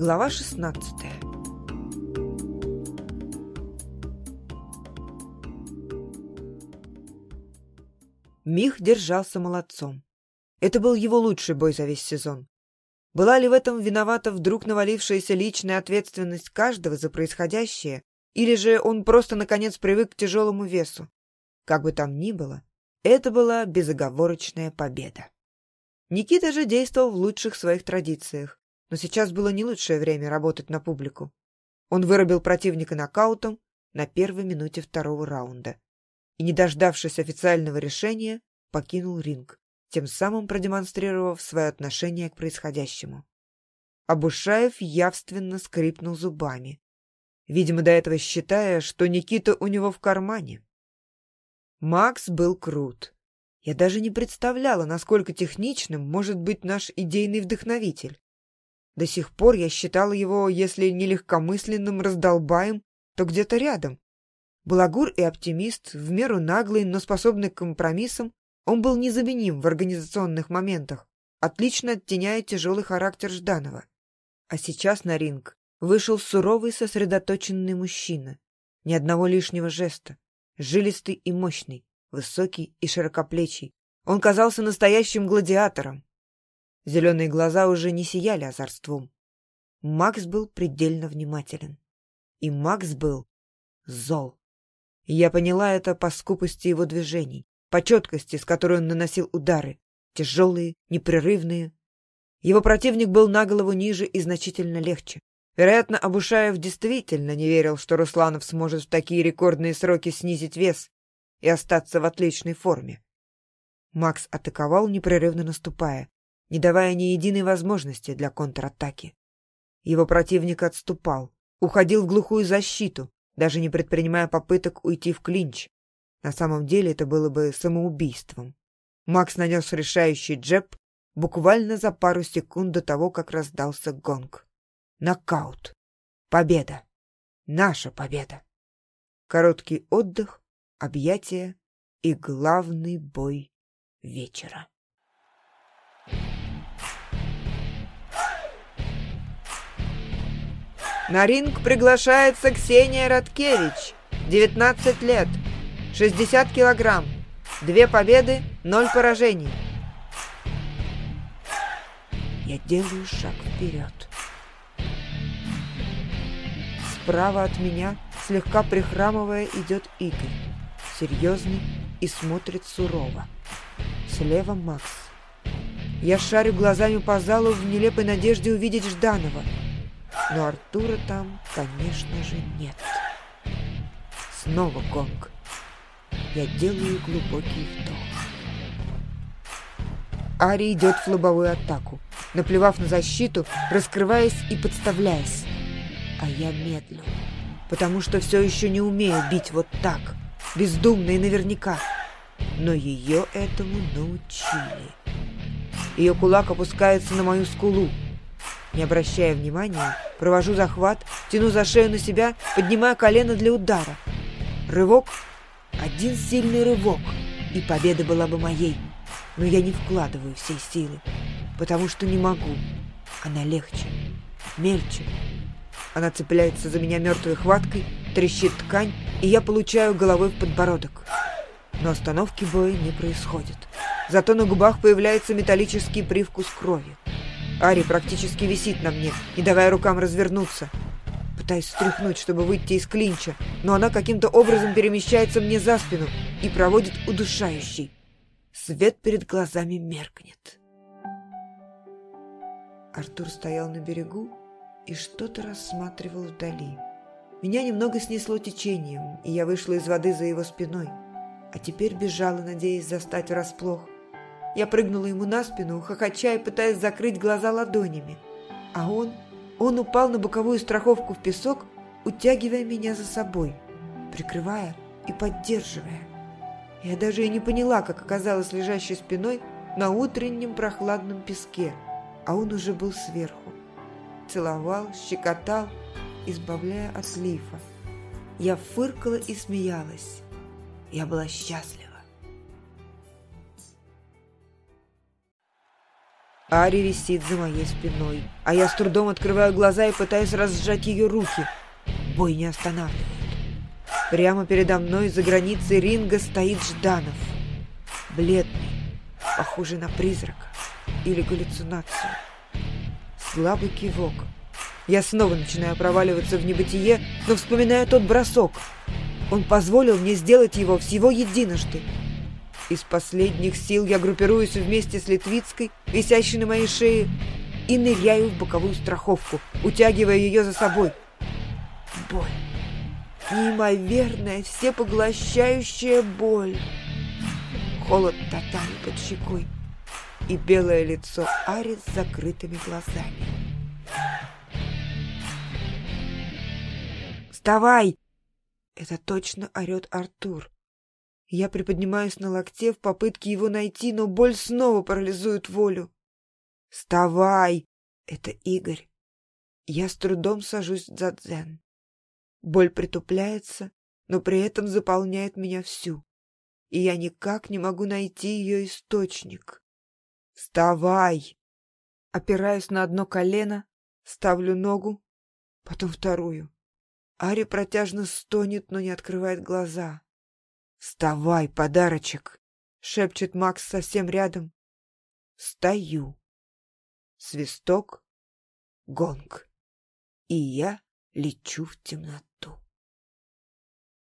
Глава 16 Мих держался молодцом. Это был его лучший бой за весь сезон. Была ли в этом виновата вдруг навалившаяся личная ответственность каждого за происходящее, или же он просто, наконец, привык к тяжелому весу? Как бы там ни было, это была безоговорочная победа. Никита же действовал в лучших своих традициях, но сейчас было не лучшее время работать на публику. Он вырубил противника нокаутом на первой минуте второго раунда и, не дождавшись официального решения, покинул ринг, тем самым продемонстрировав свое отношение к происходящему. Абушаев явственно скрипнул зубами, видимо, до этого считая, что Никита у него в кармане. Макс был крут. Я даже не представляла, насколько техничным может быть наш идейный вдохновитель. До сих пор я считала его, если не легкомысленным раздолбаем, то где-то рядом. Балагур и оптимист, в меру наглый, но способный к компромиссам, он был незаменим в организационных моментах, отлично оттеняя тяжелый характер Жданова. А сейчас на ринг вышел суровый сосредоточенный мужчина. Ни одного лишнего жеста. Жилистый и мощный, высокий и широкоплечий. Он казался настоящим гладиатором. Зеленые глаза уже не сияли озорством. Макс был предельно внимателен. И Макс был зол. я поняла это по скупости его движений, по четкости, с которой он наносил удары. Тяжелые, непрерывные. Его противник был на голову ниже и значительно легче. Вероятно, Абушаев действительно не верил, что Русланов сможет в такие рекордные сроки снизить вес и остаться в отличной форме. Макс атаковал, непрерывно наступая, не давая ни единой возможности для контратаки. Его противник отступал, уходил в глухую защиту, даже не предпринимая попыток уйти в клинч. На самом деле это было бы самоубийством. Макс нанес решающий джеб буквально за пару секунд до того, как раздался гонг. Нокаут. Победа. Наша победа. Короткий отдых, объятия и главный бой вечера. На ринг приглашается Ксения Радкевич, 19 лет, 60 килограмм, две победы, ноль поражений. Я делаю шаг вперед. Справа от меня, слегка прихрамывая, идет Игорь, серьезный и смотрит сурово. Слева Макс. Я шарю глазами по залу в нелепой надежде увидеть Жданова — но Артура там, конечно же, нет. Снова гонг. Я делаю глубокий вдох. Ари идет в лобовую атаку, наплевав на защиту, раскрываясь и подставляясь. А я медлю, потому что все еще не умею бить вот так, бездумно и наверняка. Но ее этому научили. Ее кулак опускается на мою скулу, не обращая внимания, провожу захват, тяну за шею на себя, поднимаю колено для удара. Рывок, один сильный рывок, и победа была бы моей. Но я не вкладываю всей силы, потому что не могу. Она легче, мельче. Она цепляется за меня мертвой хваткой, трещит ткань, и я получаю головой в подбородок. Но остановки боя не происходит. Зато на губах появляется металлический привкус крови. Ари практически висит на мне, не давая рукам развернуться. Пытаюсь стряхнуть, чтобы выйти из клинча, но она каким-то образом перемещается мне за спину и проводит удушающий. Свет перед глазами меркнет. Артур стоял на берегу и что-то рассматривал вдали. Меня немного снесло течением, и я вышла из воды за его спиной, а теперь бежала, надеясь застать врасплох. Я прыгнула ему на спину, хохоча и пытаясь закрыть глаза ладонями. А он, он упал на боковую страховку в песок, утягивая меня за собой, прикрывая и поддерживая. Я даже и не поняла, как оказалась лежащей спиной на утреннем прохладном песке, а он уже был сверху. Целовал, щекотал, избавляя от лифа. Я фыркала и смеялась. Я была счастлива. Ари висит за моей спиной, а я с трудом открываю глаза и пытаюсь разжать ее руки. Бой не останавливает. Прямо передо мной за границей ринга стоит Жданов. Бледный, похожий на призрака или галлюцинацию. Слабый кивок. Я снова начинаю проваливаться в небытие, но вспоминаю тот бросок. Он позволил мне сделать его всего единожды. Из последних сил я группируюсь вместе с Литвицкой, висящей на моей шее, и ныряю в боковую страховку, утягивая ее за собой. Боль. Неимоверная, всепоглощающая боль. Холод татами под щекой и белое лицо Ари с закрытыми глазами. «Вставай!» Это точно орет Артур. Я приподнимаюсь на локте в попытке его найти, но боль снова парализует волю. «Вставай!» — это Игорь. Я с трудом сажусь за дзен. Боль притупляется, но при этом заполняет меня всю, и я никак не могу найти ее источник. «Вставай!» Опираюсь на одно колено, ставлю ногу, потом вторую. Ари протяжно стонет, но не открывает глаза. «Вставай, подарочек!» — шепчет Макс совсем рядом. Стою. Свисток, гонг. И я лечу в темноту.